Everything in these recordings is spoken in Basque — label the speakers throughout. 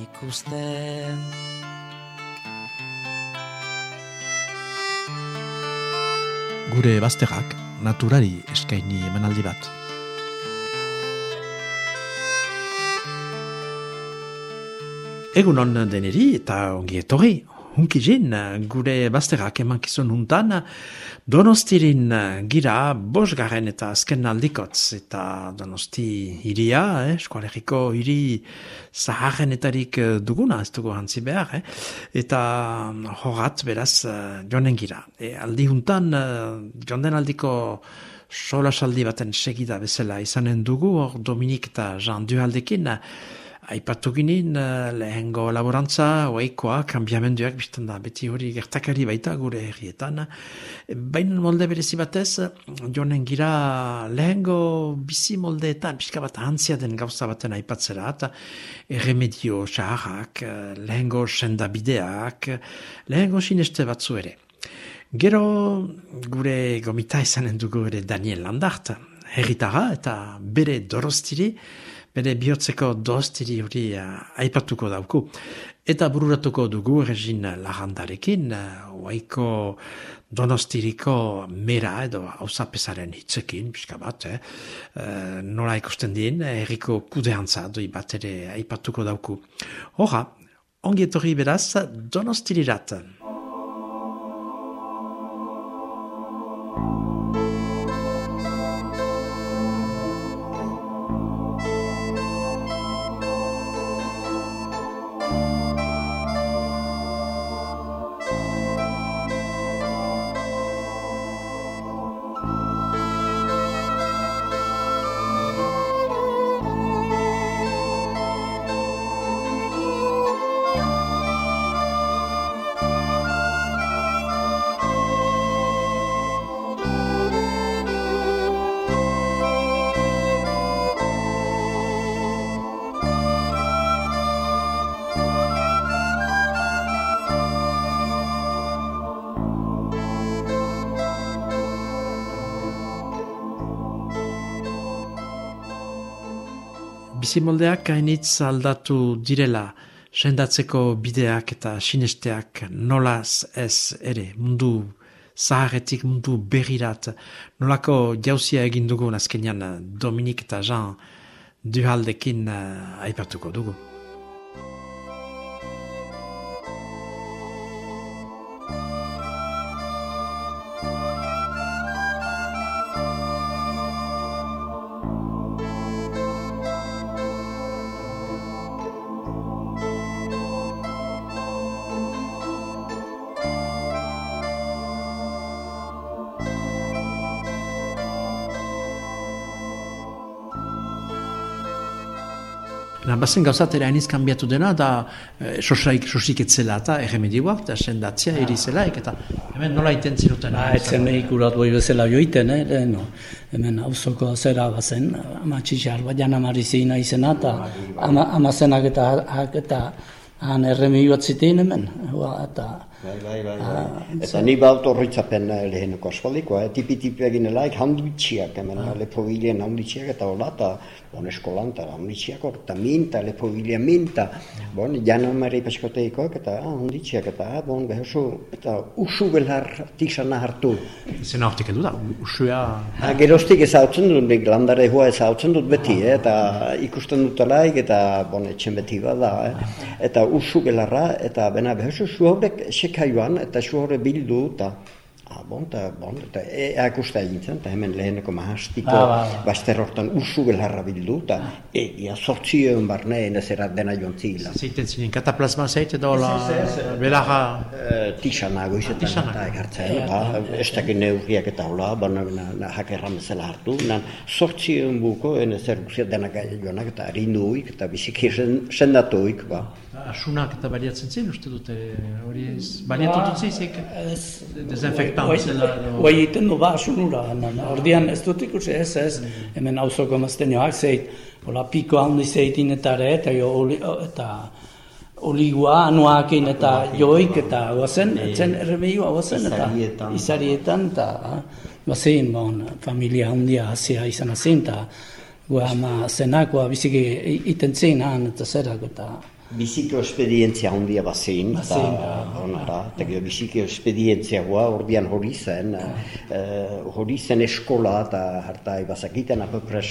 Speaker 1: ikusten.
Speaker 2: Gure bazterrak naturari eskaini emanaldi bat. Egun on deneri eta ongi etorri, hunki jin, gure bazterrak emankizun huntan, donostirin gira bosgarren eta azken aldikotz, eta donosti iria, eh, eskualeriko hiri zaharrenetarik duguna, ez dugu hantzi behar, eh, eta horat beraz jonen gira. E, aldi huntan, jonden aldiko solasaldi baten segida bezala izanen dugu, hor Dominik eta Jean Duhaldekin, Aipatu ginen lehengo laborantza, oaikoa, kambiamenduak, biztan da, beti hori gertakari baita gure herrietan. Baina molde berezi batez, jonen gira lehengo bizi moldeetan, pixka bat hantzia den gauza baten aipatzera, eta erremedio xaharrak, lehengo sendabideak, lehengo sineste batzu ere. Gero gure gomita izanen dugu ere Daniel Landart, herritara eta bere dorostiri, bere bihotzeko dostiri hori uh, aipatuko dauku. Eta bururatuko dugu regin lagandarekin, uh, donostiriko mera edo hausapesaren hitzekin, pixka bat, eh? uh, nola ikusten din, erriko kudeantza doi bat ere aipatuko dauku. Hora, ongi etorri beraz, donostirirat. Bizimoldeak hainitz aldatu direla, sendatzeko bideak eta sinesteak nolaz ez ere, mundu zaharretik mundu berrirat, nolako jauzia egin dugu nazkenian Dominik eta Jean duhaldekin uh, aipatuko dugu. Na, bazen gauzatera eniz kanbiatu dena, da e, sosaik, sosik etzela eta erremedioak, eta sendatzia eri zelaik, eta hemen nola iten ziruten?
Speaker 3: Ba, etzen nahi kurat boi bezala joiten, eh, no. hemen hauzoko zera bazen, ama txixar, bat jan amari zina izena, eta ama, ama zenak eta, eta han erremedioat zitein hemen, eta
Speaker 4: Bai, bai, bai. Ah, eta ni baut horritzapen leheneko asfaldikoa, eh? tipi-tipi egin elaik handitxiak, hemen ah. lepovilien handitxiak eta hola, eta bon, eskolan, eta handitxiak hor, eta min, eta lepovilia min, eta bon, jana mare ipaskoteikoak, eta ah, handitxiak, eta ah, bon, behosu, eta usu belhar tiksana hartu.
Speaker 2: Zer hortik edu da, usua...
Speaker 4: Ha, gerostik ez hau dut, nik landare hua ez hau dut beti, eh? eta ikusten dut alaik, eta bon, etxen beti bada, eh? eta usu belarra, eta bena behosu, su haurek, kaioan eta suhore bildu eta bon, eta bon, eta eak uste egin zen, eta hemen leheneko mahastiko ah, ba, ba. baster hortan usu gelharra bildu eta egia sortzi egon barne ez dena joan zila.
Speaker 2: Zeiten zinen, kataplasma zeite da hola belarra?
Speaker 4: Tixana goizetan eta egartzen, ba, ez dakit neurriak eta hola, baina hakerra mezela hartu, nan sortzi egon buko, en ezer guztiak dena joanak eta harindu eta biziki sendatu ba.
Speaker 2: Asunak eta baliatzen zen, uste dute, hori ez, baliatu dut zizik,
Speaker 3: Ez,
Speaker 2: desinfektant zela edo...
Speaker 3: Bai egiten du, ba, asunura, ordian ez dut ikusi, ez, ez, hemen hauzoko maztenioak zeit, hola piko handi zeitin eta ere, eta jo, oli, eta oligua anuakin eta joik eta guazen, etzen erremeiua guazen, eta
Speaker 4: Izarietan.
Speaker 3: eta bazein, bon, familia handia hasia izan hazin, eta gua ama zenakoa biziki iten zein han, eta zerak, eta
Speaker 4: Biziko esperientzia handia bazein, eta
Speaker 3: Bazein,
Speaker 4: onara, eta gero biziko esperientzia goa, ordian hori zen, eh, hori zen eskola, eta harta ibazakiten apopres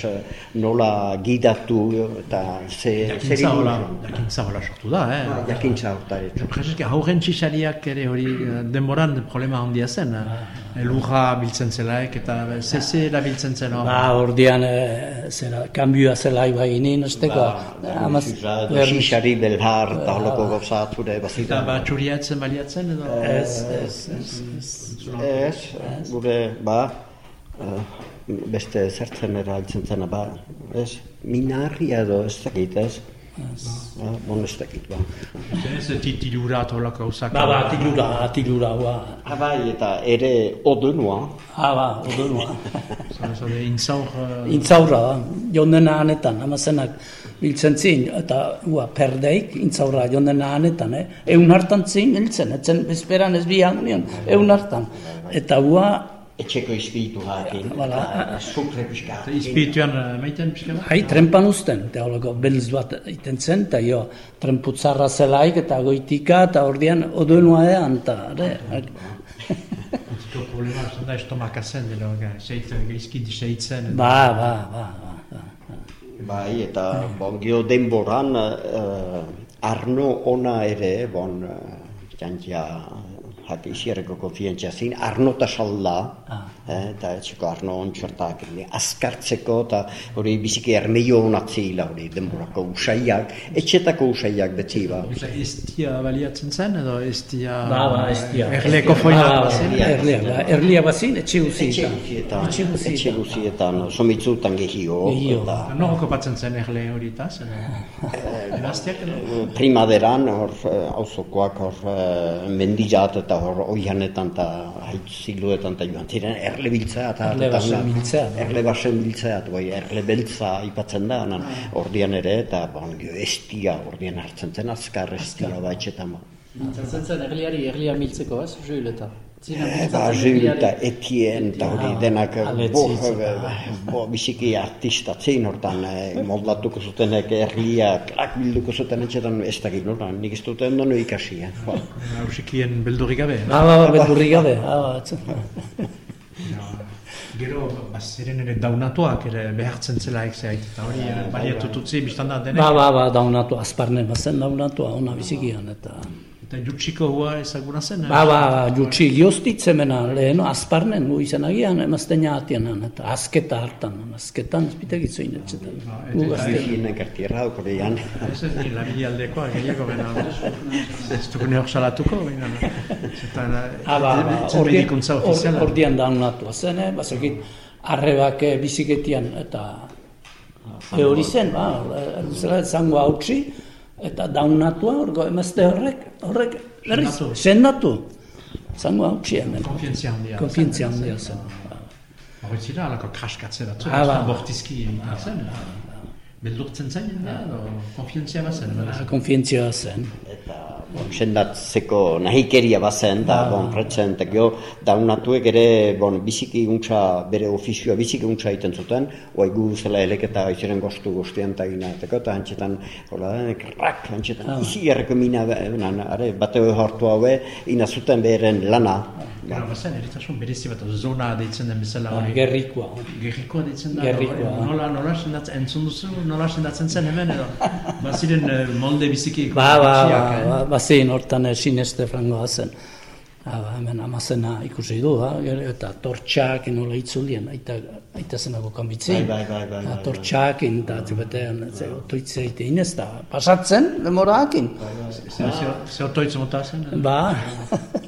Speaker 4: nola gidatu, eta ze,
Speaker 2: Jakintza hola, jakintza hola sortu da, eh?
Speaker 4: Jakintza horta etxu.
Speaker 2: Prezeski, hauren txixariak ere hori eh, denboran problema handia zen. eh? Lurra biltzen zelaek eta zeze da biltzen zen hor.
Speaker 3: Ba, ordian, e, zera, kanbioa zela iba ginen, esteko. amaz, berriz-
Speaker 4: Xixari belhar, eta holoko gauza atzure
Speaker 2: Eta
Speaker 4: bazita.
Speaker 2: ba txuriatzen baliatzen edo...
Speaker 3: Ez, ez, ez, ez.
Speaker 4: Ez, gure, ba, eh, beste zertzen erabiltzen zena, ba, ez, minarria edo ez dakit, ez? Ba, bon ez dakit, ba.
Speaker 2: Ez titilura eta holako gauzak.
Speaker 3: Ba, ba, atilura, atilura, ba.
Speaker 4: Ah, bai, eta ere odonua,
Speaker 3: Ah, ba, odonua.
Speaker 2: Zore, zore, intzaur...
Speaker 3: Intzaurra, ba, jondena hanetan, amazenak biltzen zin, eta ua, perdeik, intzaurra jondena hanetan, eh? Egun hartan zin, hiltzen, etzen bezperan ez bihan nion, egun hartan. Eta ua,
Speaker 4: etxeko izpiritu hakin,
Speaker 3: Bala.
Speaker 4: eta sukre pixka.
Speaker 2: Izpirituan eh, maiten pixka
Speaker 3: hai, trempan usten, eta holako belz bat iten zen, eta jo, trenputzarra zelaik, eta goitika, eta ordian odonua ean, eta,
Speaker 2: Ziko problema, zan da estomaka zen, delo, seit, geizkit seitzen.
Speaker 3: ba, ba, ba, ba, ba.
Speaker 4: Bai, eta bon, gio denboran eh, Arno ona ere, bon, uh, hak isierreko konfientzia zin, Arno eta salda, eh, eta etxeko Arno ontsortak, azkartzeko, eta hori biziki ermeio onatzila hori denborako usaiak, etxetako usaiak betzi ba.
Speaker 2: Estia baliatzen zen edo estia...
Speaker 3: Ba, ba, estia.
Speaker 2: Erleko foina
Speaker 3: Ba, ba, Erlia, ba, erlia bazin, etxe guzietan. Etxe guzietan.
Speaker 4: etxe guzietan, somitzutan gehio,
Speaker 3: Gehio.
Speaker 4: eta
Speaker 2: Noro kopatzen zen erle hori eta zen? Edo?
Speaker 4: primaderan, hor, eh, auzokoak hor, eh, mendizat eta hor oianetan eta haitziluetan eta joan ziren, erle biltzea eta
Speaker 3: Erle
Speaker 4: eta
Speaker 3: basen biltzea.
Speaker 4: Erle basen biltzea, eta bai, erle beltza aipatzen da, nan, ordian ere, eta bon, gio, estia, ordian hartzen zen, azkar estia da etxetan. ba.
Speaker 5: Mintzatzen zen erliari erlia miltzeko, ez? Juileta.
Speaker 4: Jules
Speaker 5: erliari.
Speaker 4: eta Etienne eta hori
Speaker 3: Ah,
Speaker 4: denak
Speaker 3: aletzi
Speaker 4: bo, eh, biziki artista zein hortan eh, moldatuko zutenek erlia krak bilduko zuten etxetan ez dakit nola, nik ez duten dono ikasi. Eh? Ba.
Speaker 2: Beldurrik gabe.
Speaker 3: Ba, ba, ba, beldurri gabe. Ah, ba.
Speaker 2: Gero, baziren ere daunatuak ere behartzen zelaik zehait. Eta hori ere baliatu tutzi, biztan da denek.
Speaker 3: Ba, ba, ba, daunatu, azparne bazen daunatua, ona bizikian, eta...
Speaker 2: Eta jutxiko hua ezaguna zen. eh?
Speaker 3: Ba, ba, jutsi giostitzemena, lehen, azparnen, gu izan agian, emazteina atienan, eta azketa hartan, azketan, ezpitegitzu inetxetan. Gu gazte.
Speaker 4: Gazteinen kartierra, korean.
Speaker 2: Ez ez ni labili aldekoa, gehiago bena. Ez dukune hor salatuko, baina. Eta
Speaker 3: Ah, ba, ba,
Speaker 2: medikuntza ofiziala.
Speaker 3: ordian daunatua zen, eh? bazakit, arrebak eh, biziketian, eta e hori zen, ba, eh, zela zango hautsi, eta daunatua, orgo emazte horrek, horrek, berriz,
Speaker 2: Sendatu.
Speaker 3: Zango hautsi hemen.
Speaker 2: Konfientzia handia.
Speaker 3: Konfientzia handia zen.
Speaker 2: Hori zira, alako kraskatze batzu,
Speaker 3: Ah, ba.
Speaker 2: bortizki egiten zen. Beldurtzen zen, konfientzia bat zen.
Speaker 3: Ba, Konfientzia zen.
Speaker 4: Eta sendatzeko nahikeria bazen, da, bon, pretzen, eta gero daunatuek ere, bon, biziki untsa, bere ofizioa biziki untsa egiten zuten, oai gu zela eleketa iziren gostu guztian eta ginateko, eta antxetan, hola, krak, antxetan,
Speaker 3: Ah.
Speaker 4: izi erreko mina, are, bateo hartu haue, ina zuten beheren lana.
Speaker 2: Gero, bazen, eritasun berezi bat, zona deitzen den bezala
Speaker 3: Ba,
Speaker 2: hori.
Speaker 3: gerrikoa.
Speaker 2: Gerrikoa deitzen da,
Speaker 3: Gerrikoa.
Speaker 2: hori, nola, nola sendatzen, entzun duzu, nola sendatzen zen hemen edo. Baziren eh, molde biziki
Speaker 3: Ba, ba, ba,
Speaker 2: eh?
Speaker 3: ba, ba, zein hortan eh, sineste frangoa zen. Ha, ba, hemen amazena ikusi du, ha, gero, eta tortxak nola itzulien, aita, aita zenako kanbitzin.
Speaker 4: Bai, bai, bai, bai, bai, bai.
Speaker 3: Tortxak, eta zubetean, ze, otoitze egin ez da, pasatzen, demorakin.
Speaker 2: Ze- ze- Ze otoitz mota zen?
Speaker 3: Ba,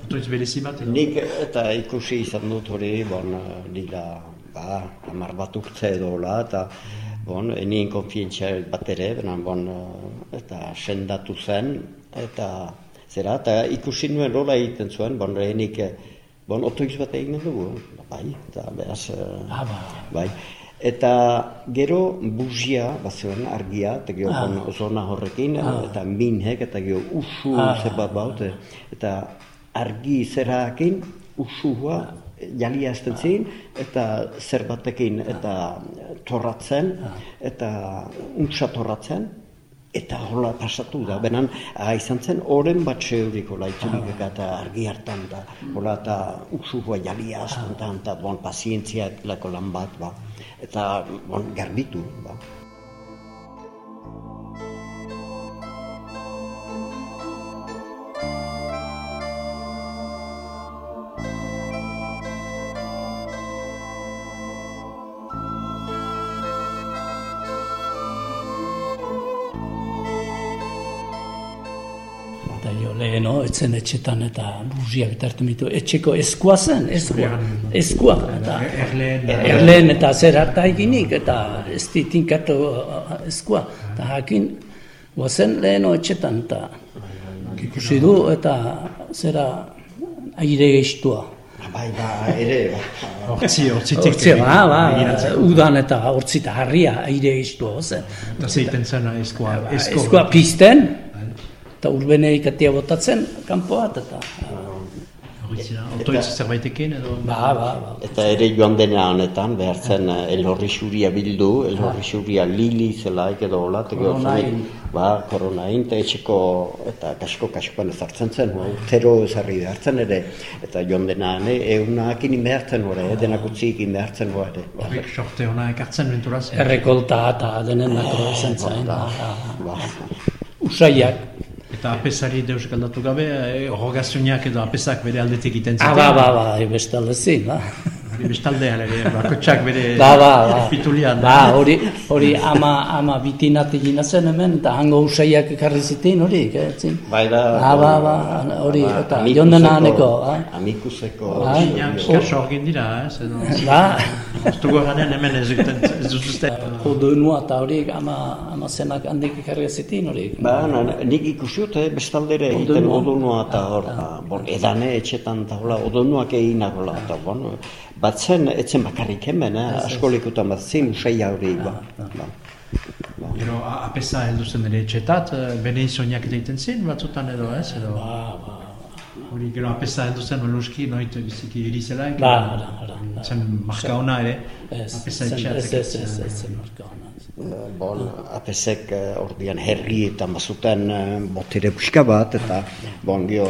Speaker 2: Otoitz berezi bat?
Speaker 4: Nik eta ikusi izan dut hori, bon, nila, ba, hamar bat urtze edo hola, eta bon, enien konfientzia bat ere, benan, bon, eta sendatu zen, eta zera, eta ikusi nuen rola egiten zuen, bon, lehenik, bon, otoiz bat egin dugu, bai, eta behaz,
Speaker 3: Ah, ba.
Speaker 4: bai. Eta gero buzia, bat zuen, argia, eta gero bon, zona horrekin, eta minhek, eta gero usu
Speaker 3: Ah.
Speaker 4: zerbait baut, eta argi zerakin usua jalia ezten zin, eta zerbatekin, eta torratzen, eta untsa torratzen, eta hola pasatu da, benan, ah, izan zen, oren bat zeurik hola itzulik eta argi hartan da, hola eta usua jalia azkontan, eta bon, pazientzia lako lan bat, ba, eta bon, garbitu, ba.
Speaker 3: Etzen etxetan eta buziak eta hartu mitu, etxeko eskua zen, eskua, eskua, eta
Speaker 2: Erleen,
Speaker 3: eta zer harta eginik, eta ez ditinkatu eskua, eta jakin, guazen leheno etxetan, eta ikusi du, eta zera aire geistua.
Speaker 4: Bai, ba, ere, ba.
Speaker 2: Hortzi, hortzitik.
Speaker 3: Hortzia, ba, ba, udan eta hortzita harria aire geistua zen.
Speaker 2: Eta zeiten zena eskoa. esko.
Speaker 3: Eskua pizten, eta urbeneik atia botatzen, kanpoat, eta...
Speaker 2: Otoitz zerbaitekin edo...
Speaker 3: Ba, ba, ba.
Speaker 4: Eta ere joan dena honetan, behar zen eh, elhorri xuria bildu, elhorri xuria lili zelaik edo hola,
Speaker 3: Koronain.
Speaker 4: ba, koronain, eta etxeko, eta kasko kaskoan ezartzen zen, ba, urtero ezarri behartzen ere, eta joan dena, ne, eunak ini behartzen hori, eh, denak utzik in behartzen hori. Ba,
Speaker 2: Horrek sorte hona ekartzen benturaz.
Speaker 3: Errekolta eta denen dako
Speaker 4: ba,
Speaker 3: ba,
Speaker 4: ba,
Speaker 3: Usaiak.
Speaker 2: Eta apesari deus galdatu gabe, eh, horrogazioak edo apesak bere aldetik egiten
Speaker 3: Ah, ba, ba, ba, bestalde zin, ba.
Speaker 2: Hori bestalde ere, bakotxak bere
Speaker 3: Ba, ba, ba.
Speaker 2: pitulian.
Speaker 3: Ba, hori, hori ama, ama bitinat egina zen hemen, eta hango usaiak ekarri zitin hori, eh, zin.
Speaker 4: Bai da,
Speaker 3: Ah, ba, ba, hori,
Speaker 4: ba,
Speaker 3: eta joan dena haneko, ah.
Speaker 4: Amikuseko,
Speaker 3: Ba,
Speaker 2: Ja, kaso egin dira, ez.
Speaker 3: Ba,
Speaker 2: Ez dugu ganean hemen ez egiten, ez duzuzte.
Speaker 3: odonua eta horiek ama, ama zenak handik ekarri zitin horiek.
Speaker 4: Ba, na, nik ikusi dut, eh, bestaldere egiten
Speaker 3: Odonua.
Speaker 4: odonua eta hor, ba, bon, edane etxetan eta hola, odonuak egin hola, eta bon, bat zen, etzen bakarrik hemen, eh, askolikutan bat zen, usaia hori, ba, ba.
Speaker 2: Gero, a- apesa heldu zen ere etxetat, eh, bene izoniak egiten zin, batzutan edo ez, edo.
Speaker 3: Ba, ba,
Speaker 2: Hori, gero, apesa heldu zen, oluski, noit biziki erizelaik.
Speaker 3: ba, ara, ara, ara.
Speaker 2: Zen marka ona ere,
Speaker 3: Ez,
Speaker 2: apesa
Speaker 3: zen-
Speaker 2: etxeatek.
Speaker 3: ez, ez, ez, ez, zen marka ona.
Speaker 4: Eh, Bon, apesek eh, ordian herri eta mazuten eh, botere puxka bat, eta bon, gio,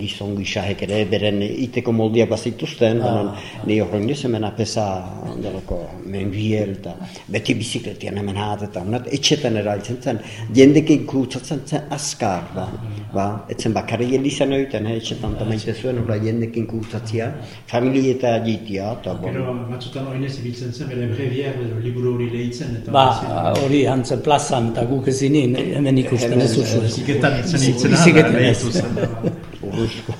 Speaker 4: gizon gixahek ere beren iteko moldiak bazituzten, ah, ni horren nio hemen apesa delako menbiel, eta beti bizikletian hemen hat, eta honat, etxetan erailtzen zen, jendekin kutsatzen zen azkar, ba, ba, etzen bakarri elizan egiten, eh, etxetan tamaite zuen, hori jendekin kutsatzia, familie eta jitia, eta bon,
Speaker 2: Gero, batzutan hori nez ibiltzen zen, bere brevier, liburu hori lehitzen, eta
Speaker 3: Ba, hori hantzen plazan eta guk ezinin, hemen ikusten ez duzu.
Speaker 2: Biziketan itzen itzen
Speaker 3: Biziketan ez.
Speaker 2: behitu zen.
Speaker 4: urruzko.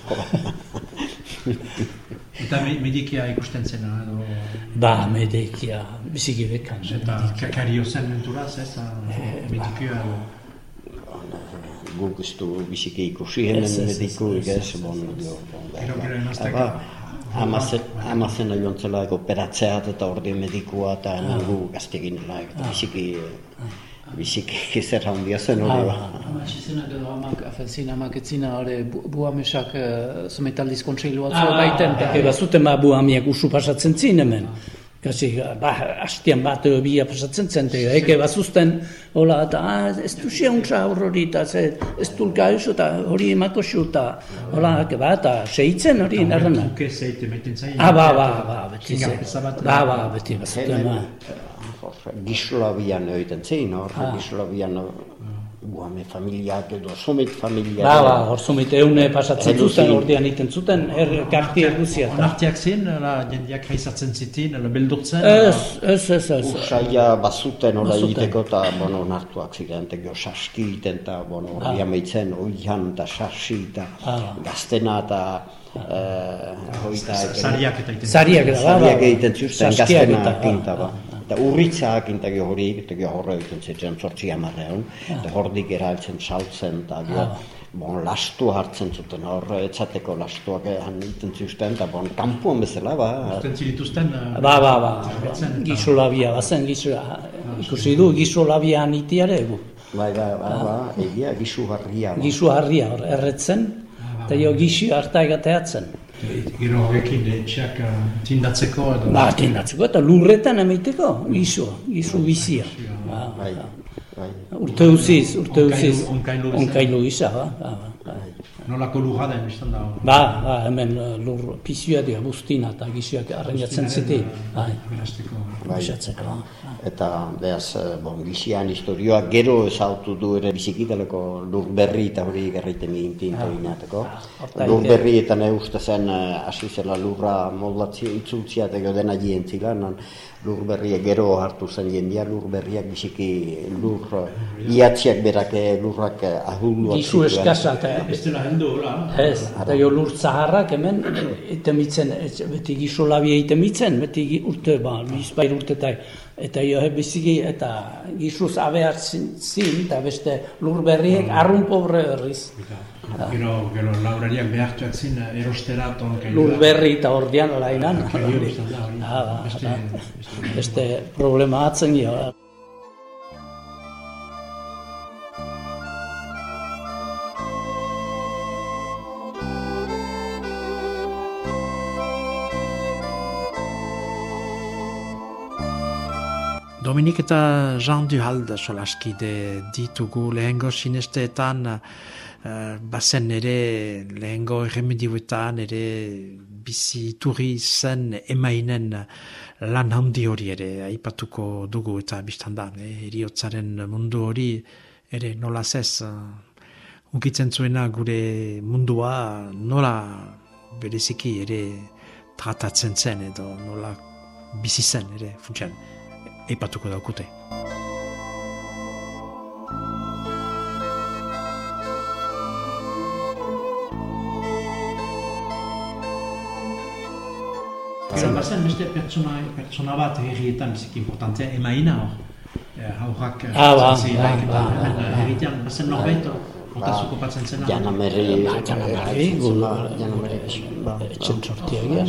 Speaker 2: Eta me- medikia ikusten zena, edo...
Speaker 3: Ba, medekia, biziki bekan.
Speaker 2: Eta kakario zen menturaz, ez, a- medikioa edo...
Speaker 4: guk ez du biziki ikusi hemen
Speaker 3: Ez, ez, ez,
Speaker 4: medikuik
Speaker 3: ez,
Speaker 4: ez, bon, jo, bon, behar
Speaker 2: Gero,
Speaker 4: da.
Speaker 2: gero
Speaker 4: Amazen, amazen joan zela operatzeat eta ordi medikua eta hemen gu gaztegin eta biziki, biziki zer handia zen hori ba.
Speaker 5: Ama txizenak edo amak, afenzin amak etzina hori bu- buamesak uh, zumetaldiz kontseilu batzu baiten.
Speaker 3: Eke bazuten ba bu hamiak usu pasatzen zin hemen. Kasi, ba, hastian bat edo bia pasatzen zen, te, eke bazuzten, hola, eta ah, ez du xeuntza hor hori, eta ze, ez dulka esu, eta hori emako xu, eta hola, eke ba, eta seitzen hori narrana.
Speaker 2: Zuke zeite meten zain.
Speaker 3: Ah, ba, ba, ba, beti ze.
Speaker 2: peza bat.
Speaker 3: Ba, ba, beti bazuten, ba.
Speaker 4: Gislabian egiten zein, hor, Gislabian guame familiak edo somet familiak.
Speaker 3: Ba, ba, hor zumit eune pasatzen zuten,
Speaker 4: zin.
Speaker 3: ordean iten zuten, er, karti erguzia. eta-
Speaker 2: Onartiak zin, la, jendiak haizatzen zitin, la, beldurtzen.
Speaker 3: Ez, ez, ez, ez.
Speaker 4: Usaia bazuten
Speaker 3: Bazuten.
Speaker 4: egiteko eta, bueno, onartuak ziren, eta gero saski egiten, eta, bueno, hori amaitzen, oian, eta sasi, eta
Speaker 3: Ah.
Speaker 4: gaztena, eta, eh, hoita,
Speaker 2: Zariak eta iten.
Speaker 3: Zariak da, ba, ba.
Speaker 4: Zariak egiten zuzten,
Speaker 3: Saskiak
Speaker 4: gaztena
Speaker 3: eta, ba,
Speaker 4: pinta, ba.
Speaker 3: Ba,
Speaker 4: Eta urritzak intagi hori, eta gero horre egiten zitzen sortzi amarrean, eta hordik erailtzen saltzen, eta gero, bon, lastu hartzen zuten, hor, etzateko lastuak han egiten zuzten, eta bon, kampuan bezala, ba,
Speaker 2: Uzten zilituzten, eh,
Speaker 3: Ba, ba, ba,
Speaker 2: Zerbitzen eta-
Speaker 3: gizu labia, bazen gizu, ikusi du, gizu labia nitiare, gu.
Speaker 4: bai, bai, ba, ba, egia, gizu harria, ba.
Speaker 3: gizu harria erretzen, eta jo gizu harta egateatzen.
Speaker 2: Gero horrekin etxeak eh, tindatzeko edo...
Speaker 3: Ba, tindatzeko eta lurretan emeiteko, gizu, gizu bizia. Ba,
Speaker 4: bai, bai.
Speaker 3: Urte uziz, urte
Speaker 2: Onkailu-
Speaker 3: uziz,
Speaker 2: onkailu
Speaker 3: onkailu gisa, ba, ba, ba.
Speaker 2: Nolako lurra den, biztan da.
Speaker 3: Ba, ba, hemen eh, lur pizua dira guztina eta gizuak arrainatzen ziti. Bai, usatzeko. ba.
Speaker 4: Eta behaz, eh, bon, bizian historioak gero ezautu du ere bizikitaleko lur berri eta hori gerriten gintin eta ginateko.
Speaker 3: hortaik,
Speaker 4: Lur berri eta ne uste zen eh, hasi zela lurra moldatzia, itzultzia eta dena jientzila, non lur berriak gero hartu zen jendia, lur berriak biziki lur eh, iatziak berak eh, lurrak ahulduak
Speaker 3: Gizu eskasa eta
Speaker 2: Bestela heldu, hola.
Speaker 3: Ez, eta jo lur zaharrak hemen itemitzen, ez, beti gizu labia itemitzen, beti urte, ba, bizpair urtetai. Eta jo he biziki, eta gizuz abear zin, eta beste lur berriek arrun pobre berriz.
Speaker 2: Gero, gero laurariak behartuak zin erostera tonkailu.
Speaker 3: Lur berri eta ordian lainan. Ah,
Speaker 2: Beste,
Speaker 3: ba.
Speaker 2: beste-
Speaker 3: problema atzen jo.
Speaker 2: Dominik eta Jean Duhald solaskide ditugu lehengo sinesteetan uh, bazen ere lehengo erremedioetan ere bizi turri zen emainen lan handi hori ere aipatuko dugu eta biztandan, eh, eriotzaren mundu hori ere nola zez uh, ukitzen zuena gure mundua nola bereziki ere tratatzen zen edo nola bizi zen ere funtsen aipatuko daukute. Gero, bazen beste pertsona, pertsona bat herrietan biziki importantea, emaina hor. Eh, Haurrak
Speaker 3: Ah, ba,
Speaker 2: sortzen
Speaker 3: ba,
Speaker 2: eta
Speaker 3: ba,
Speaker 2: herrietan, bazen norbait hor, hortaz okupatzen zena.
Speaker 4: Jana Merri,
Speaker 3: Jana Merri, gu-
Speaker 4: Jana Merri, ba,
Speaker 3: Etxen sortia egia.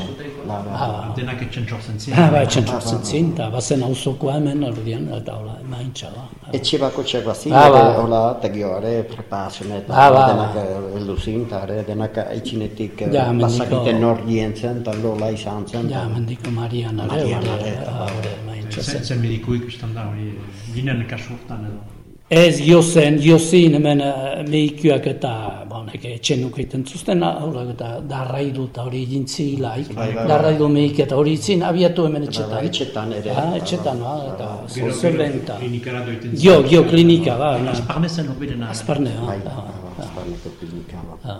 Speaker 4: Ba, ba.
Speaker 3: Ah,
Speaker 2: Denak etxen sortzen ziren.
Speaker 3: Ah, ba, etxen sortzen zin, eta bazen auzokoa hemen, ordian, eta hola, maintxa, ba.
Speaker 4: Etxe bako txek bazin,
Speaker 3: Ah, ba.
Speaker 4: hola, eta gio, are, preparazioa eta
Speaker 3: Ah, ba,
Speaker 4: denak eh, heldu zin, eta are, denak aitzinetik eh, bazakiten nor gien zen, eta lola izan zen.
Speaker 3: Ja, mendiko Marian, are,
Speaker 4: Marian,
Speaker 3: ore,
Speaker 4: are, eta
Speaker 3: ah, ore, maintxa
Speaker 2: Zen,
Speaker 3: zen.
Speaker 2: zen medikuik biztan da, hori, ginen kasu hortan edo.
Speaker 3: Ez jozen, jozin hemen eh, mehikuak eta, bonek, etxen nukeiten zuzten, haurak eta darraidu eta hori jintzi laik,
Speaker 4: Bai, bai, bai.
Speaker 3: darraidu mehik eta hori zin, abiatu hemen etxetan.
Speaker 4: bai, etxetan ere.
Speaker 3: Ah, etxetan, ba, eta
Speaker 2: Gero,
Speaker 3: zelen eta.
Speaker 2: klinikara doiten
Speaker 3: Jo, jo, klinika, ba,
Speaker 2: Azparne zen horbidena.
Speaker 3: azparne, ba,
Speaker 4: ba,
Speaker 3: ba,
Speaker 4: ba, Azparneko klinika, ba.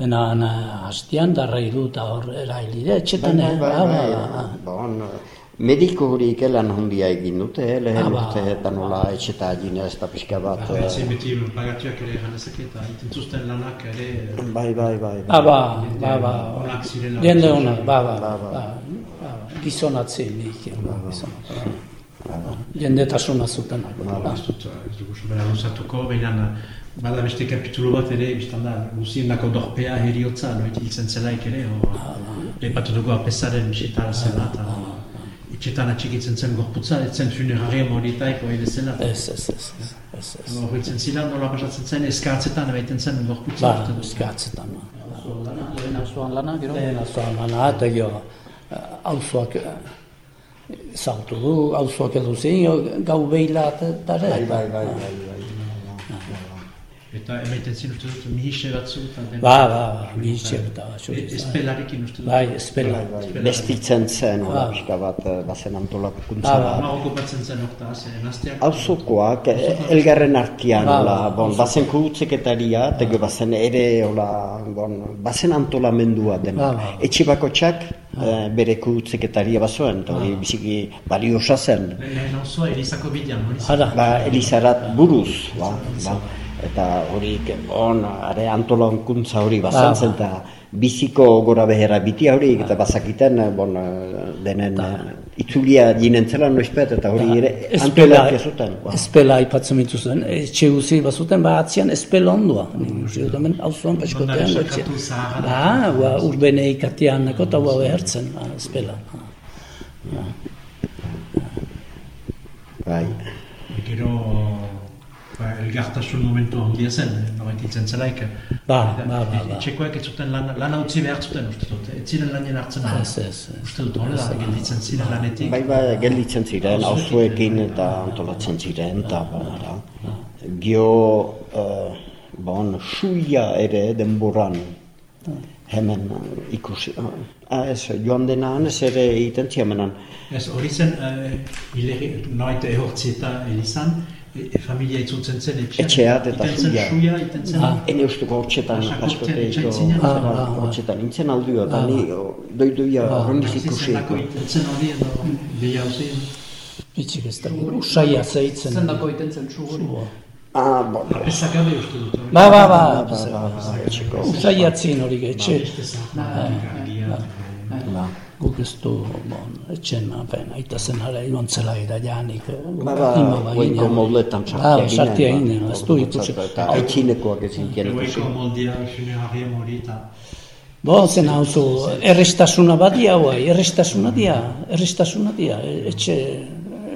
Speaker 3: Ena, na, hastian darraidu eta hor erailide, etxetan, eh,
Speaker 4: bai,
Speaker 3: ba, ba, ba.
Speaker 4: Mediko horiek lan handia egin dute, eh, lehen
Speaker 3: Ah, ba.
Speaker 4: urte eta nola etxeta egin ez da pixka bat. eh,
Speaker 2: Zein beti pagatuak ere janezak eta egiten zuzten lanak ere...
Speaker 4: Bai, bai, bai.
Speaker 3: Ah, ba, ba, ba.
Speaker 2: Onak zirela.
Speaker 3: Jende honak, ba, ba,
Speaker 4: Ba,
Speaker 3: ba,
Speaker 4: ba.
Speaker 3: ba, gizonatzen nik, ba, gizonatzen. Jendetasuna zutenak. ba.
Speaker 2: Ez dut, ez dugu sobera luzatuko, baina bada beste kapitulu bat ere, biztan da, guziendako dorpea heriotza, noit hiltzen zelaik ere, o, lepatu dugu apesaren bisitara zela, eta etxetan atxikitzen zen gorputza, ez zen funeraria moritaik hori bezala.
Speaker 3: Ez, ez, ez, ez, ez, ez.
Speaker 2: Horretzen zila, nola pasatzen zen, eskartzetan ebaiten zen gorputza.
Speaker 3: Ba, eskatzetan. Lehen auzoan lana, gero? Lehen auzoan lana, eta gero, auzoak zautu du, auzoak edu zein, gau behila eta ere.
Speaker 4: Bai, bai, bai, bai, bai.
Speaker 2: Eta emaiten zin uste dut, mihise batzu eta dena.
Speaker 3: Ba, ba, ba, mihitxek eta
Speaker 2: E-
Speaker 3: xoriz.
Speaker 2: Espelarekin uste dut.
Speaker 3: Bai, espela.
Speaker 4: Bai, bai. Bestitzen zen,
Speaker 3: Ah.
Speaker 4: pixka bat, eh, bazen antolakuntza
Speaker 3: Ah,
Speaker 4: bat.
Speaker 2: Ama okupatzen zen horta, ze nazteak.
Speaker 4: Auzokoak eh, elgarren artian,
Speaker 3: Ba,
Speaker 4: hola,
Speaker 3: ba,
Speaker 4: bon, bazen kurutzeketaria, eta gero bazen ere, hola, bon, bazen antolamendua dena.
Speaker 3: Ba, ba.
Speaker 4: Etxe bakotxak eh, bere kurutzeketaria bazuen, eta hori biziki baliosa zen.
Speaker 2: Lehen osoa, Elizako bidean, hori zen.
Speaker 4: Ba, Elizarat buruz, ba, ba. Eta hori, bon, are antolankuntza hori bazantzen,
Speaker 3: Ba,
Speaker 4: eta biziko gora behera biti hori, eta bazakiten, bon, denen itzulia ginen zela noizpet, eta hori ere
Speaker 3: Espela,
Speaker 4: antolak zuten. Ba.
Speaker 3: espela aipatzen mituzuen, etxe guzi bazuten, ba, atzian espela ondua. Dut hemen, paskotean,
Speaker 2: Ondare
Speaker 3: etxe.
Speaker 2: sakatu zaharra.
Speaker 3: Ba, ba, urbene ikatian, neko, eta hua behertzen, ba, espela. Ba.
Speaker 4: Bai.
Speaker 2: Gero, ba, elgartasun momentu handia zen, noraititzen zelaik.
Speaker 3: Ba, ba, ba, ba.
Speaker 2: Etxekoek ez zuten lan, lan utzi behar zuten, uste dut. Ez ziren lanien hartzen.
Speaker 3: Ez, ez, ez.
Speaker 2: Uste dut, horrela, gelditzen ziren lanetik.
Speaker 4: Bai, bai, gelditzen ziren, auzuekin eta antolatzen ziren, eta bonara. Gio, uh, bon, suia ere denboran, hemen ikusi. Ah, ez, joan denan, ez ere egiten ziamenan.
Speaker 2: Ez, hori zen, uh, hileri, noait ehortzi eta elizan, e, e, familia itzultzen zen etxean.
Speaker 4: Etxeat eta
Speaker 2: Iten zen
Speaker 4: suia.
Speaker 2: iten zen.
Speaker 3: Ah.
Speaker 4: Ene ustuko hortxetan,
Speaker 2: Pasako
Speaker 4: askote,
Speaker 2: urtean
Speaker 4: ito,
Speaker 2: etxain zinen,
Speaker 3: Ah, ah, ah.
Speaker 4: hortxetan nintzen aldio, eta ni doiduia horrendiz
Speaker 2: Hasi
Speaker 4: ikusi.
Speaker 2: zelako iten zen hori edo gehiago zen.
Speaker 3: Bitxik ez da, usaia zeitzen.
Speaker 5: Zendako iten zen su hori.
Speaker 4: Ah, bon,
Speaker 2: Ezak gabe uste dut. hori.
Speaker 3: Ba, ba, ba,
Speaker 4: ba, ba, ba, etxeko.
Speaker 3: usaia zin hori etxe.
Speaker 2: Beste zaharrak, argia.
Speaker 4: Ba.
Speaker 3: Guk ez du, bon, etxen, ben, aita zen ara iban zela eh,
Speaker 4: Ba, ba,
Speaker 3: ima ba
Speaker 4: goiko
Speaker 3: ginen.
Speaker 4: moldetan
Speaker 3: Ba,
Speaker 4: sartia
Speaker 3: sartia
Speaker 4: ginen.
Speaker 3: ginen, ez du ikusi.
Speaker 4: Eta aitzinekoak ezin gien ikusi.
Speaker 2: Egoiko moldia, funerarien hori eta...
Speaker 3: Bo, zen hau zu, errestasuna badia guai, errestasuna dia, errestasuna dia, e- etxe,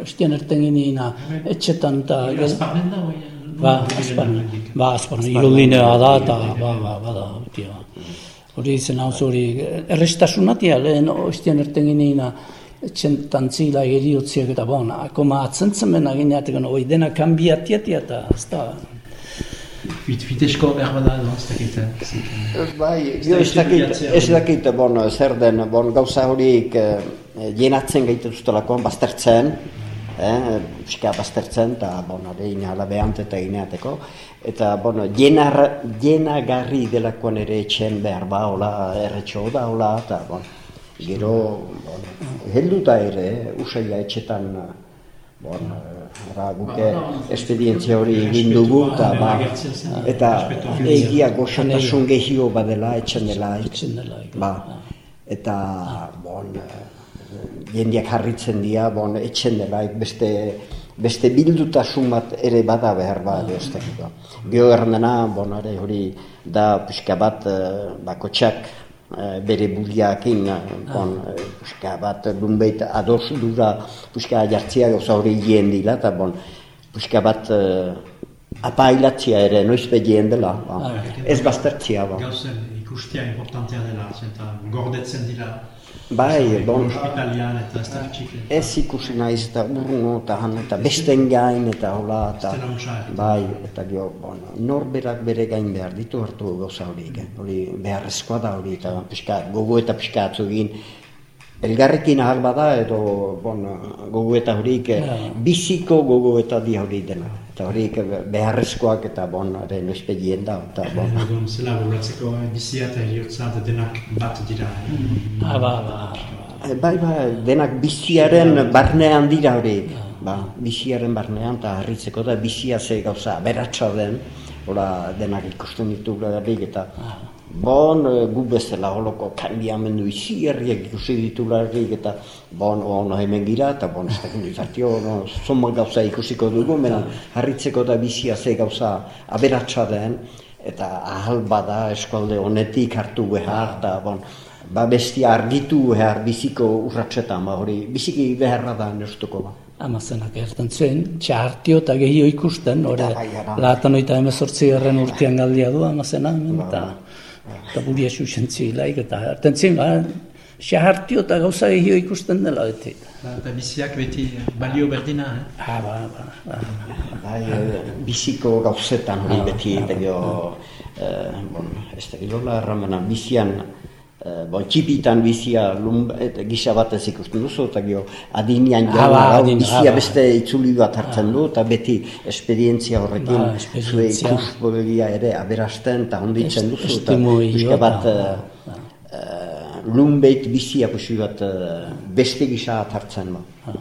Speaker 3: estian erten ginina, etxetan eta... Ba, azparne, ba, azparne, irulinea da, eta, ba, ba, ba, da. Hori zen hau zu hori, errestasuna dia, lehen, estian erten ginina, etxentan zila eriotziak eta bon, akoma atzentzen bena gineatek, hori dena kanbiatiatia eta, ez da,
Speaker 2: Fit, fitesko behar bada edo, ez dakit. eh,
Speaker 4: Bai,
Speaker 2: Ez
Speaker 4: jo,
Speaker 2: da
Speaker 4: ez dakit,
Speaker 2: estudiatzea
Speaker 4: ez
Speaker 2: hori.
Speaker 4: dakit, bon, zer den, bon, gauza horiek eh, jenatzen gaituztelakoan, baztertzen, eh, pixka baztertzen, eta, bon, hori inala behant eta ineateko, eta, bon, jenar, jenagarri delakoan ere etxen behar ba, hola, erretxo da, hola, eta, bon, gero, bon, helduta ere, eh, usaila etxetan, bon, eh, ara, guke espedientzia hori egin dugu, eta, ba, eta
Speaker 2: ofiziala.
Speaker 4: egia goxatasun gehio badela etxen dela,
Speaker 3: etxen
Speaker 4: ba, eta, bon, jendiak harritzen dira, bon, etxen dela, beste, beste bildutasun bat ere bada behar ba, edo ez dakit, ba. Geo errandena, bon, hori da pixka bat, eh, bakotxak, eh, bere buliakin, eh, bon, eh, pixka bat, lunbeit ados dura, pixka jartzia gauza hori hien dila, eta bon, pixka bat, apailatzia ere, noiz begien dela, ba. ez baztertzia, ba.
Speaker 2: Gauzen ikustea importantea dela, eta gordetzen dira.
Speaker 4: Bai, bon,
Speaker 2: Hospitalian eta ez da
Speaker 4: ez ikusi naiz eta urno eta han eta besten gain eta hola eta bai eta gero bon, norberak bere gain behar ditu hartu gauza horiek hori beharrezkoa da hori eta pixka gogo eta pixka atzu egin. Elgarrekin ahal bada edo bon, gogo eta horiek eh, biziko gogo eta di hori dena eta horiek beharrezkoak eta bon, are noizpegien da eta bon,
Speaker 2: Egon zela burlatzeko bizia eta heriotza eta denak bat dira.
Speaker 3: Ah, ba, ba,
Speaker 4: Eh, Bai, bai, denak biziaren barnean dira horiek. Ba, biziaren barnean eta harritzeko da bizia ze gauza beratsa den, hola denak ikusten ditugularik eta bon, eh, gu bezala holoko kanbiamendu izi herriak ikusi ditugularik eta bon, ono hemen gira eta bon, ez dakit izatio, no, zoma gauza ikusiko dugu, mena harritzeko da bizia ze gauza aberatsa den, eta ahal bada eskualde honetik hartu behar, eta bon, ba bestia argitu behar biziko urratsetan, ba hori, biziki beharra da nestuko ba.
Speaker 3: Amazenak erten zuen, txartio eta gehio ikusten,
Speaker 4: Eta bai,
Speaker 3: latan oita emezortzi urtean galdia du amazena, hemen, eta, eta xuxen zilaik, eta erten zuen, ba, txartio eta gauza gehio ikusten dela, beti.
Speaker 2: Eta biziak beti balio berdina, eh?
Speaker 3: Ah, ba, ba, ba.
Speaker 4: Bai, eh, biziko gauzetan hori beti, eta gero, eh, bon, ez da gilola erramena, bizian, eh, bon, txipitan bizia lum, eta gisa batez ikusten duzu, eta gero jana,
Speaker 3: ba,
Speaker 4: hau,
Speaker 3: adin,
Speaker 4: bizia
Speaker 3: ba.
Speaker 4: beste itzuli bat hartzen du, eta beti esperientzia horrekin,
Speaker 3: Ba,
Speaker 4: zue ikusbogia ere aberasten eta onditzen
Speaker 3: Est-
Speaker 4: duzu, eta pixka
Speaker 3: jota,
Speaker 4: bat,
Speaker 3: ba,
Speaker 4: eh, eh, lunbeit bizia pusi bat eh, beste gisa hartzen ba.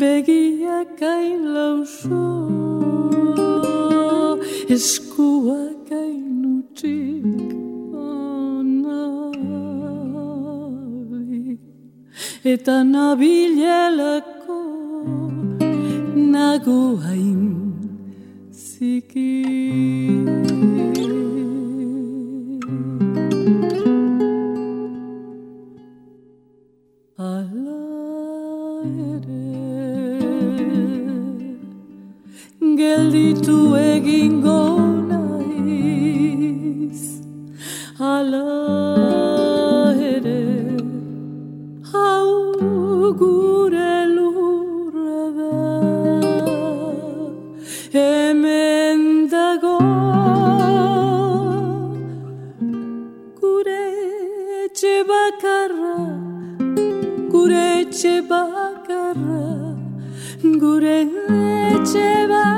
Speaker 6: Begiakain lauso eskuakain utzik onabi eta nabilelako nago hain ziki. Gelditu egingo naiz. Ala ere hau gure lurra da. Hemen dago gure etxe bakarra gure etxe bakarra gure etxe bakarra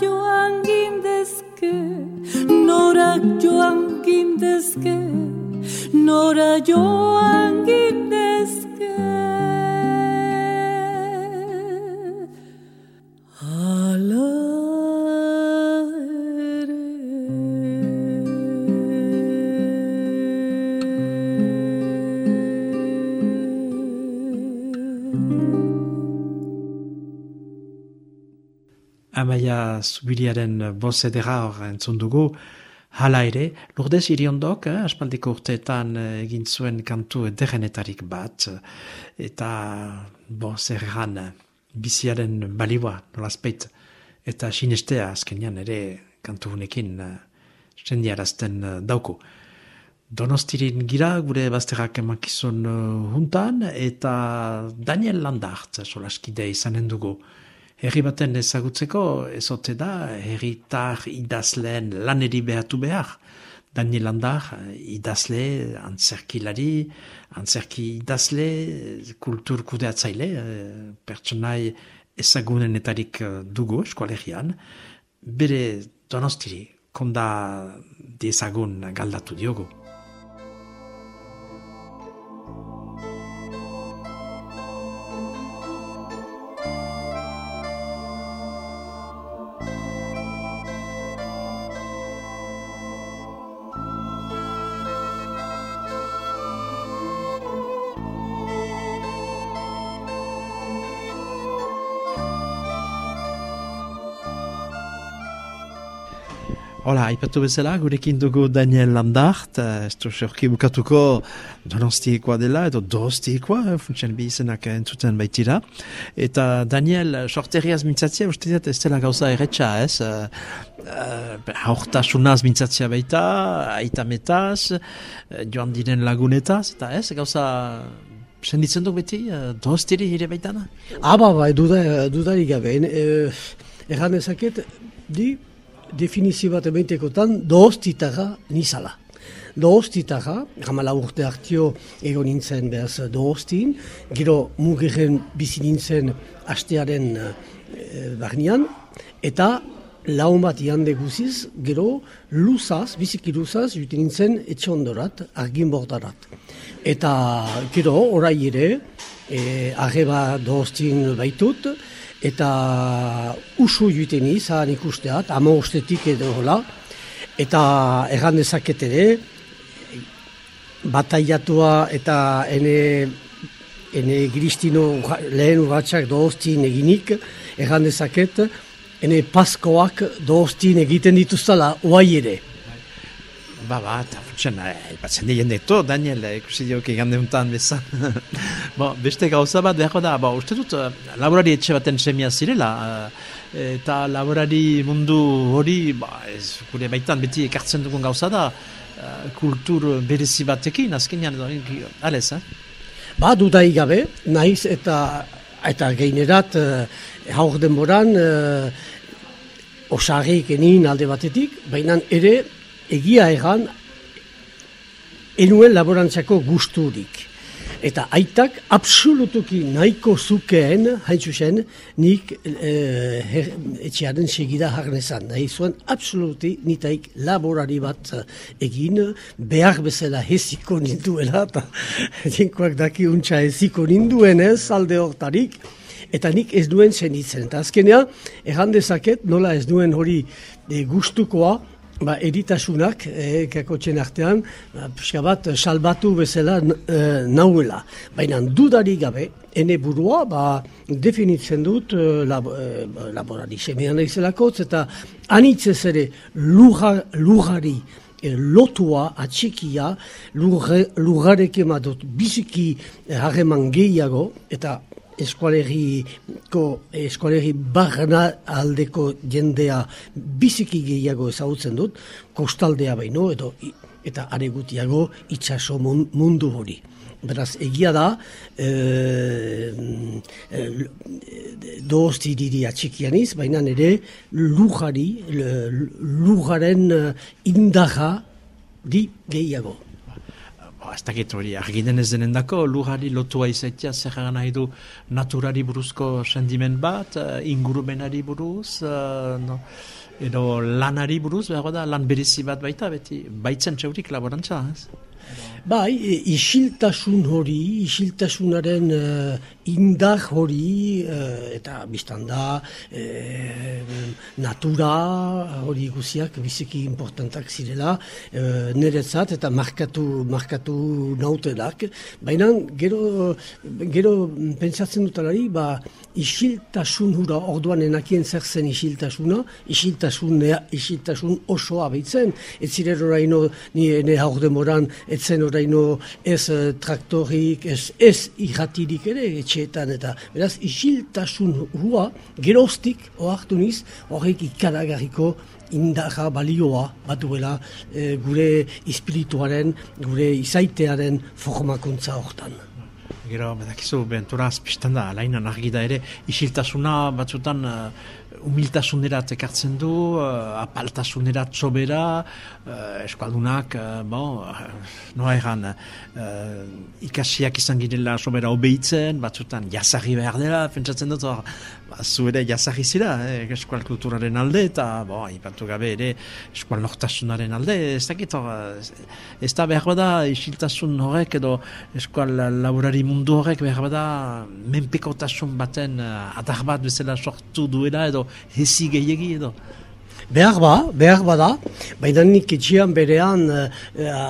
Speaker 6: joan gindezke nora joan gindezke nora joan gindezke ala
Speaker 2: Amaia Zubiliaren boz edera hor entzun dugu, Hala ere, lurdez iriondok, eh, aspaldiko urteetan eh, egin zuen kantu ederrenetarik bat, eta, bo, zer egan, biziaren baliua, nolazpeit, eta sinestea azkenean ere kantu honekin sendiarazten dauku. Donostirin gira gure bazterrak emakizun huntan, eta Daniel Landart, solaskide izanen dugu. Herri baten ezagutzeko, ezote da, herritar idazleen laneri behatu behar. Daniel Landar, idazle, antzerkilari, antzerki idazle, kultur kudeatzaile, eh, pertsonai ezagunenetarik eh, dugu eskualegian, bere donostiri, konda dezagun galdatu diogu. Hola, ipatu bezala, gurekin dugu Daniel Landart, ez du xorki bukatuko donostikoa dela, edo dostikoa, uh, funtsen bi izenak entzuten baitira. Eta Daniel, sorteriaz mintzatzia, uste dut ez dela gauza erretxa, ez? Uh, haurtasunaz mintzatzia baita, aitametaz, joan diren lagunetaz, eta ez, gauza senditzen duk beti, dostiri hire baitana?
Speaker 7: Aba, bai, duda, dudarik gabe, eh, erran ezaket, di, definizio bat emeitekotan doostitara nizala. Doostitara, gamala urte hartio egon nintzen behaz doostin, gero mugiren bizi nintzen astearen e, barnean, eta laun bat iande guziz, gero luzaz, biziki luzaz, jute nintzen etxe argin bordarat. Eta gero, orai ere, e, arreba doostin baitut, eta usu juiten izan ikusteat, ama ustetik edo hola, eta erran dezaket ere, bataiatua eta ene, ene gristino lehen urratxak doostin eginik, erran dezaket, ene paskoak doostin egiten dituztala, oai ere.
Speaker 2: Ba, ba, eta futxen, eh, batzen di jendeto, Daniel, eh, ikusi diok egande untan bezan. bo, beste gauza bat, behar da, bo, uste dut, eh, laborari etxe baten semia zirela, eh, eta laborari mundu hori, ba, ez, gure baitan beti ekartzen dugun gauza da, eh, kultur berezi batekin, azkenean, alez, eh?
Speaker 7: Ba, dudai gabe, naiz eta eta geinerat uh, haur denboran uh, osarrik enin alde batetik, baina ere egia egan enuen laborantzako gusturik. Eta aitak absolutuki nahiko zukeen, hain zen, nik e, etxearen segida harnezan. Nahi zuen absoluti nitaik laborari bat egin, behar bezala heziko ninduela, eta dinkoak daki untxa heziko ninduen ez, alde hortarik, eta nik ez duen zenitzen. Eta azkenea, erran dezaket, nola ez duen hori e, gustukoa, ba, eritasunak, e, kakotxen artean, ba, bat, salbatu bezala e, nauela. Baina dudari gabe, ene burua, ba, definitzen dut e, lab, e, laborari semean izelakotz, eta anitzez ere lugari e, lotua, atxikia, lugarek emadot biziki harreman gehiago, eta eskualeriko eskualeri barna aldeko jendea biziki gehiago ezagutzen dut, kostaldea baino, edo, eta are gutiago itxaso mundu hori. Beraz, egia da, e, e, dozti diri atxikianiz, baina ere lujari, lujaren indaga di gehiago.
Speaker 2: Ez dakit hori, arginen ez denen dako, lujari lotua izatea, zer nahi du naturari buruzko sendimen bat, uh, ingurumenari buruz, uh, no, edo lanari buruz, behar da, lan berezi bat baita, beti, baitzen txaurik laborantza, ez?
Speaker 7: Bai, e, isiltasun hori, isiltasunaren uh, indar hori, uh, eta biztan da, uh, natura hori guziak biziki importantak zirela, uh, niretzat eta markatu, markatu nautenak. Baina gero, gero pentsatzen dutalari, ba, isiltasun hura, orduan enakien zer zen isiltasuna, isiltasun, isiltasun osoa behitzen, ez ziren oraino, ni ene haur demoran, ez zen oraino ez uh, traktorik, ez, ez irratirik ere etxeetan eta beraz isiltasun hua geroztik oartu niz horrek ikaragarriko indarra balioa batuela e, gure espirituaren, gure izaitearen formakuntza hortan.
Speaker 2: Gero, bedakizu, benturaz, pizten da, alainan argi da ere, isiltasuna batzutan uh, humiltasunerat ekartzen du, uh, apaltasunerat sobera, uh, eskualdunak, uh, bon, noa egan, uh, ikasiak izan girela sobera obeitzen, batzutan jasarri behar dela, pentsatzen dut, or, ba, zu ere jasarri zira, eh, eskual kulturaren alde, eta, bo, ipatu gabe ere, eskual nortasunaren alde, ez dakit, ez da behar bada, isiltasun horrek, edo eskual laborari mundu horrek, behar bada, menpekotasun baten uh, adar bat bezala sortu duela, edo hezi gehiagi edo.
Speaker 7: Behar ba, behar ba da, baina nik etxian berean uh,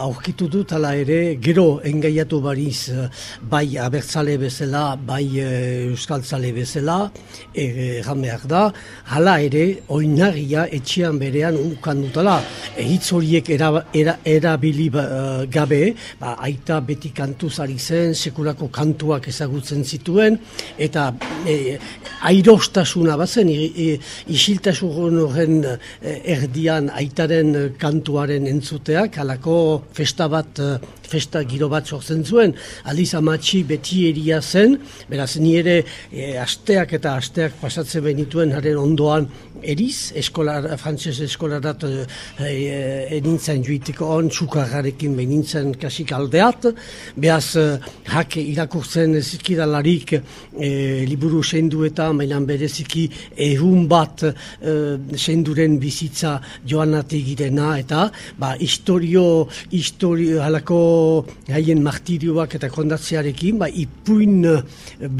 Speaker 7: aurkitu dut ala ere gero engaiatu bariz uh, bai abertzale bezala, bai uh, euskaltzale bezala, erran e, behar da, hala ere oinagia etxian berean ukan dutala, hitz horiek erabili ba, gabe, ba, aita beti kantu zari zen, sekulako kantuak ezagutzen zituen, eta e, airostasuna bazen, isiltasun horren erdian aitaren eh, kantuaren entzuteak, halako festa bat, eh, festa giro bat sortzen zuen, aliz amatxi beti eria zen, beraz ni ere asteak eta asteak pasatzen benituen haren ondoan eriz, eskolar, frantzes eskolarat e, e, enintzen juitiko on, txukarrarekin benintzen kasik aldeat, behaz hake irakurtzen zikidalarik e, liburu sendu eta mainan bereziki ehun bat e, senduren bizitza joanatik girena eta ba, historio, historio halako haien martirioak eta kondatzearekin ba, ipuin eh,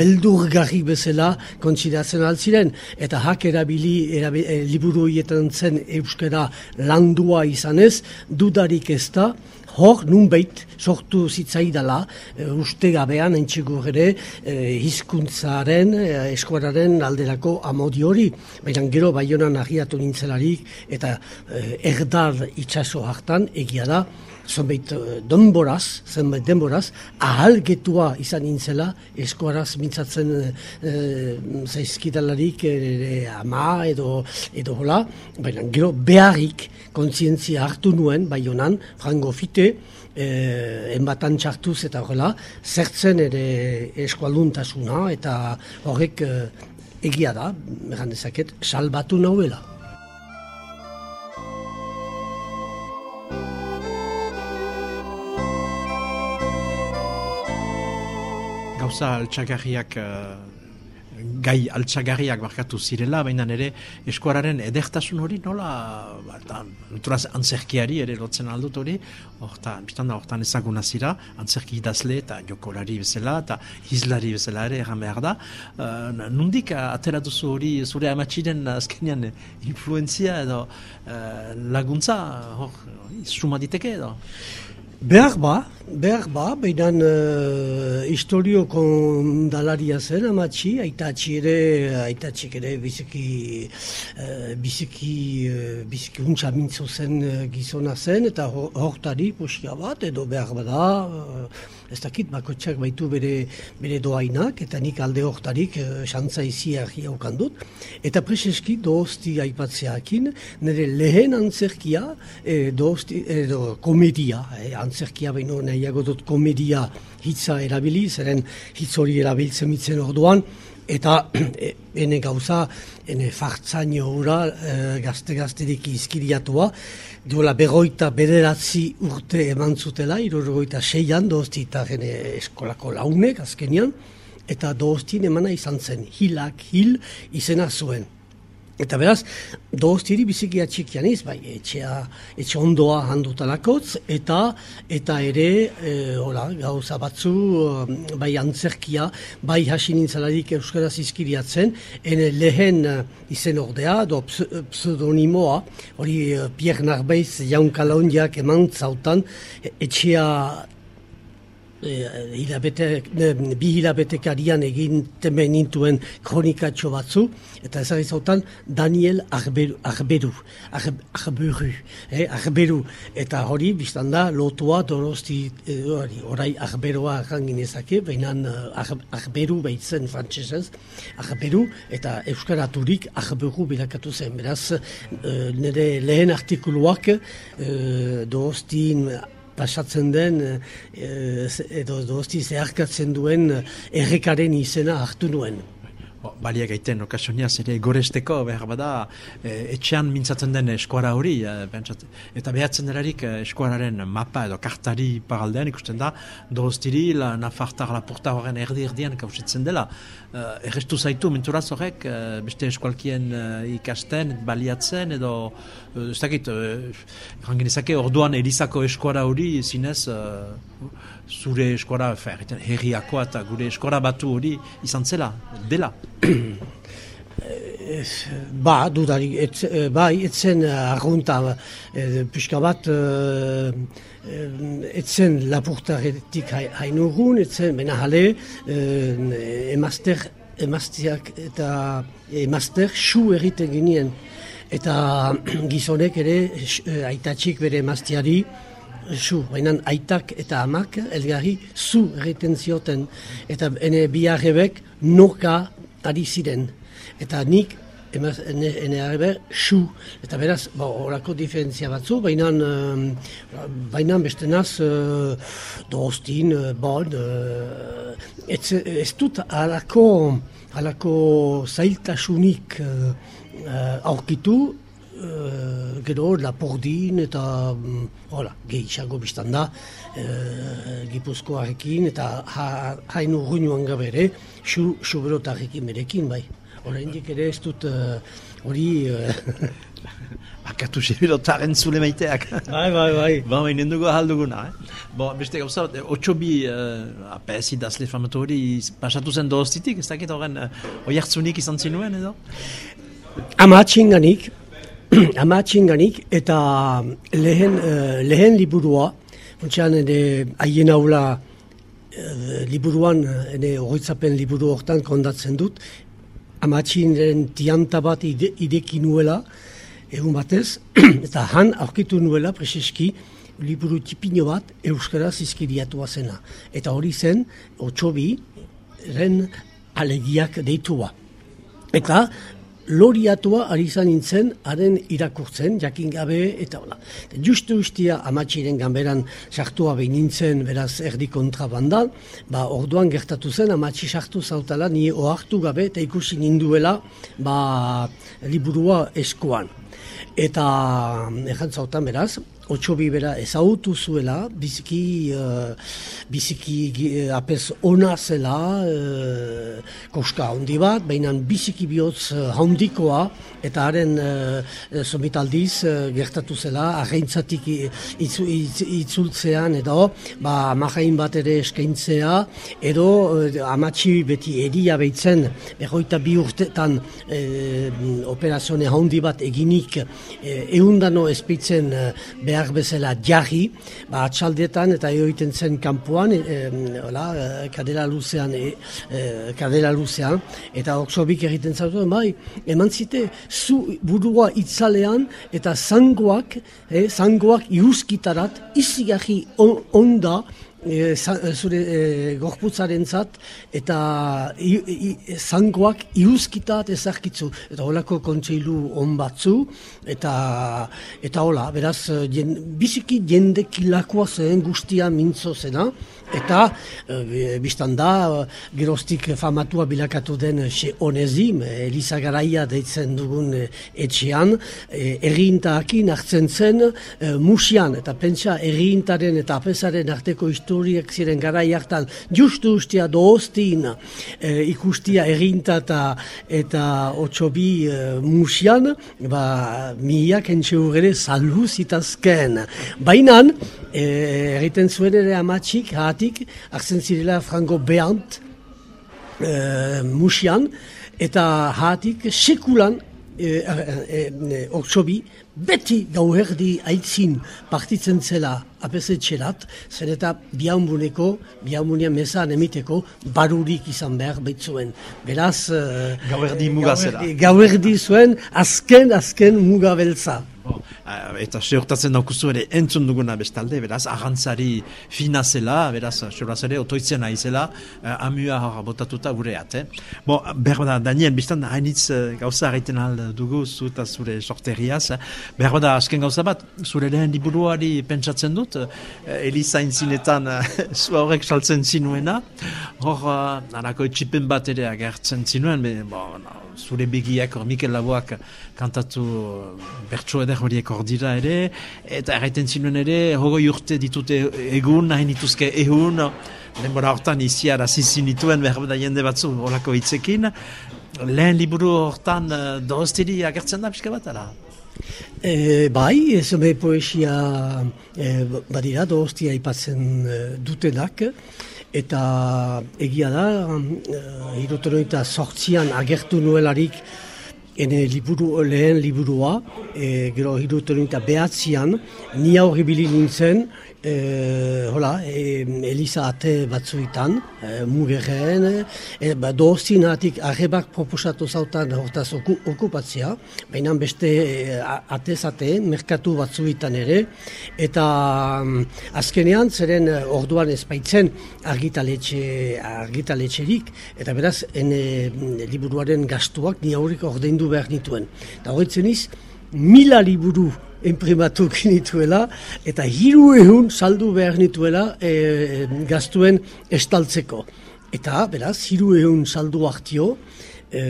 Speaker 7: beldurgarri bezala kontsideratzen altziren eta hak erabili erabi, e, liburu hietan zen euskara landua izanez dudarik ez da hor nunbait sortu zitzaidala e, uste gabean entxego ere e, hizkuntzaren e, eskuararen alderako amodi hori. Baina gero baionan agiatu nintzelarik eta e, erdar itxaso hartan egia da zonbait denboraz, zenbait denboraz, ahalgetua izan nintzela, eskuaraz mintzatzen e, zaizkidalarik e, ama edo, edo hola, baina gero beharrik kontzientzia hartu nuen, bai honan, frango fite, eh, enbatan txartuz eta horrela, zertzen ere eskualduntasuna eta horrek eh, egia da, egan dezaket, salbatu nauela.
Speaker 2: Gauza altxagarriak uh gai altxagarriak barkatu zirela, baina ere eskuararen edertasun hori nola, ba, naturaz antzerkiari ere lotzen aldut hori, hortan, biztan da, hortan ezaguna zira, antzerki idazle eta jokolari bezala, eta hizlari bezala ere erran behar da. Uh, nundik atera duzu hori zure amatxiren azkenean influenzia edo uh, laguntza, hor, suma diteke edo?
Speaker 7: Behar ba, behar ba, behinan uh, historio kondalaria zen amatxi, aitatxi ere, aitatxik ere biziki, uh, biziki, uh, biziki untsa mintzo zen uh, gizona zen, eta hortari postia bat, edo behar bada, uh, ez dakit, bakotxak baitu bere, bere doainak, eta nik alde hortarik uh, xantza izi dut, eta preseski dozti aipatzeakin, nire lehen antzerkia, eh, dozti, edo komedia, eh, antzerkia baino nahiago dut komedia hitza erabili, zeren hitz hori erabiltzen mitzen orduan, eta e, ene gauza, ene fartzaino hura, e, gazte-gazterik izkiriatua, duela begoita bederatzi urte eman zutela, irurgoita seian, dozti eta gene eskolako launek, azkenian, eta doztin emana izan zen, hilak hil izena zuen. Eta beraz, doztiri biziki atxikian iz, bai, etxea, etxe ondoa handutalakotz, eta eta ere, e, hola, gauza batzu, e, bai antzerkia, bai hasi nintzalarik Euskaraz izkiriatzen, ene lehen e, izen ordea, do pseudonimoa, hori Pierre Narbeiz jaunkalaundiak eman zautan, etxea e, hilabete, bi hilabetekarian egin temen nintuen kronikatxo batzu, eta ezagizautan Daniel Arberu, Arberu, Arberu, eh, Arberu, eta hori biztan da lotua donosti, e, orai Arberoa jangin ezake, baina Arberu behitzen frantzesez, Arberu, eta Euskaraturik Arberu bilakatu zen, beraz, e, nire lehen artikuluak e, doostin pasatzen den e, edo dozti zeharkatzen duen errekaren izena hartu nuen.
Speaker 2: Balia gaiten, okasionia ere goresteko, behar bada, e, etxean mintzatzen den eskuara hori, e, eta behatzen derarik e, eskuararen mapa edo kartari paraldean ikusten da, doztiri, la nafartar lapurta horren erdi erdian kausitzen dela. E, errestu zaitu, menturaz horrek, e, beste eskualkien e, ikasten, baliatzen, edo, ez dakit, e, orduan erizako eskuara hori, zinez, zure eskora, herriakoa eta gure eskora batu hori izan zela, dela?
Speaker 7: ba, dudari, et, eh, bai, etzen argunta, e, pixka bat, e, etzen lapurtaretik hainugun, etzen, bena jale, e, emazter, emaztiak eta emazter su egiten ginen. Eta gizonek ere, aitatxik bere emaztiari, zu, baina aitak eta amak elgarri zu egiten zioten. Eta ene biarrebek noka ari ziren. Eta nik emaz, ene, ene arrebe su eta beraz, ba, orako diferentzia batzu baina uh, baina beste naz uh, dostin, uh, bon uh, ez, ez dut alako alako zailtasunik uh, aurkitu uh, gero lapordin eta um, hola, gehiago biztan da uh, gipuzkoarekin eta ha, hainu ruinuan gabere su, suberotarekin berekin bai Hora indik ere ez dut hori uh,
Speaker 2: Akatu sebirotaren zule maiteak.
Speaker 7: Bai, bai, bai.
Speaker 2: Ba, bai, nendugu ahalduguna, eh? Bo, beste gauza, otxobi, uh, apesi dazle famatori, pasatu zen doztitik, ez dakit horren, uh, oiartzunik izan zinuen, edo?
Speaker 7: Ama atxinganik, amatxinganik eta lehen, uh, lehen liburua, ere haien aula uh, liburuan, ere horretzapen liburu hortan kondatzen dut, amatxinen tianta bat ide, ideki nuela, egun batez, eta han aurkitu nuela preseski liburu tipino bat Euskaraz izkiriatua zena. Eta hori zen, otxobi, ren alegiak deitua. Eta loriatua ari izan nintzen, haren irakurtzen, jakin gabe, eta hola. Justu ustia amatxiren ganberan sartua behin nintzen, beraz erdi kontrabandan, ba, orduan gertatu zen, amatxi sartu zautala, ni ohartu gabe, eta ikusi ninduela, ba, liburua eskuan. Eta, errantzautan beraz, otxobi bera ezagutu zuela, biziki, uh, biziki uh, apez ona zela, uh, koska handi bat, baina biziki bihotz handikoa, eta haren uh, somitaldiz gertatu zela, arreintzatik itzu, itzultzean, edo, ba, mahain bat ere eskaintzea, edo uh, amatxi beti eria behitzen, berroita bi urtetan uh, operazione handi bat eginik, uh, eundano espeitzen uh, behar bezala jarri, ba, atxaldetan eta egoiten zen kanpoan, e, hola, e, kadera luzean, e, e, kadera luzean, eta oksobik egiten zautu, bai, eman zite, zu burua itzalean eta zangoak, e, zangoak iuskitarat, izi on, onda, e, zure e, gorputzaren zat, eta zangoak iuzkitat ezarkitzu, eta holako kontseilu on batzu, eta, eta hola, beraz, jen, biziki jendekilakoa zen guztia mintzo zena, Eta, e, biztan da, gerostik famatua bilakatu den xe onezim, Elisa Garaia deitzen dugun etxean, e, errintakin hartzen zen e, musian, eta pentsa errintaren eta apesaren arteko historiak ziren garai hartan, justu ustia doostin e, ikustia errinta eta, eta otxobi e, musian, ba, miak entxeur ere salhu zitazken. Bainan, egiten zuen ere amatxik, hatik, hartzen zirela frango behant, e, musian, eta hatik sekulan e, e, e, beti gauherdi aitzin partitzen zela apesetxerat, zer eta bihaunbuneko, bihaunbunean mezan emiteko, barurik izan behar behitzuen. Beraz...
Speaker 2: Gauherdi muga zela.
Speaker 7: Gauherdi zuen, azken, azken muga beltza.
Speaker 2: Eh, eta seurtatzen daukuzu ere entzun duguna bestalde, beraz, ahantzari fina zela, beraz, seuraz ere, otoitzen aizela, uh, amua botatuta gureat, eh? Bo, behar Daniel, biztan, hainitz uh, gauza egiten al dugu, zu zure sorteriaz, eh? behar bada, asken gauza bat, zure lehen liburuari pentsatzen dut, uh, Eliza intzinetan, uh, zu horrek saltzen zinuena, hor, uh, anako etxipen bat ere agertzen zinuen, be, bo, no, zure begiak, hor Mikel Laboak kantatu bertso eder horiek hor dira ere, eta erraiten zinuen ere, hogoi urte ditute egun, nahi nituzke egun, denbora hortan iziara zizin dituen behar da jende batzu horako hitzekin, lehen liburu hortan uh, dorostiri agertzen da pixka bat, ala?
Speaker 7: E, bai, ez me poesia e, badira dorostia ipatzen dutenak, eta egia da, e, sortzian agertu nuelarik ene liburu, lehen liburua, e, gero hirutoren eta behatzian, ni aurri nintzen, e, hola, e, Elisa ate batzuetan, e, mugerren, e, ba, dozinatik arrebak proposatu zautan hortaz oku, okupatzea, baina beste e, atezate, merkatu batzuetan ere, eta um, azkenean, zeren orduan ezpaitzen argitaletxe, argitaletxerik, eta beraz, ene liburuaren gastuak ni aurrik ordeindu behar nituen. Eta horretzen iz, mila liburu imprimatu nituela eta hiru ehun saldu behar nituela e, gaztuen estaltzeko. Eta, beraz, hiru ehun saldu hartio, e,